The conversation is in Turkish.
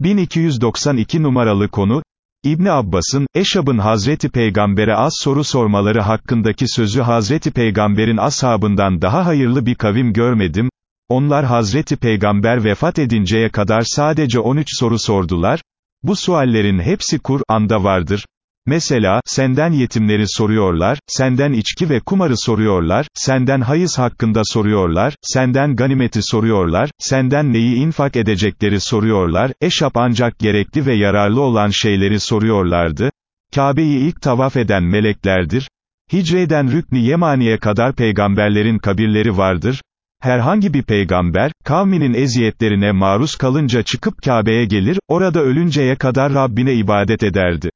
1292 numaralı konu, İbni Abbas'ın, Eşab'ın Hazreti Peygamber'e az soru sormaları hakkındaki sözü Hazreti Peygamber'in ashabından daha hayırlı bir kavim görmedim, onlar Hazreti Peygamber vefat edinceye kadar sadece 13 soru sordular, bu suallerin hepsi Kur'an'da vardır, Mesela, senden yetimleri soruyorlar, senden içki ve kumarı soruyorlar, senden hayız hakkında soruyorlar, senden ganimeti soruyorlar, senden neyi infak edecekleri soruyorlar, eşap ancak gerekli ve yararlı olan şeyleri soruyorlardı. Kabe'yi ilk tavaf eden meleklerdir. Hicreden Rükni Yemani'ye kadar peygamberlerin kabirleri vardır. Herhangi bir peygamber, kavminin eziyetlerine maruz kalınca çıkıp Kabe'ye gelir, orada ölünceye kadar Rabbine ibadet ederdi.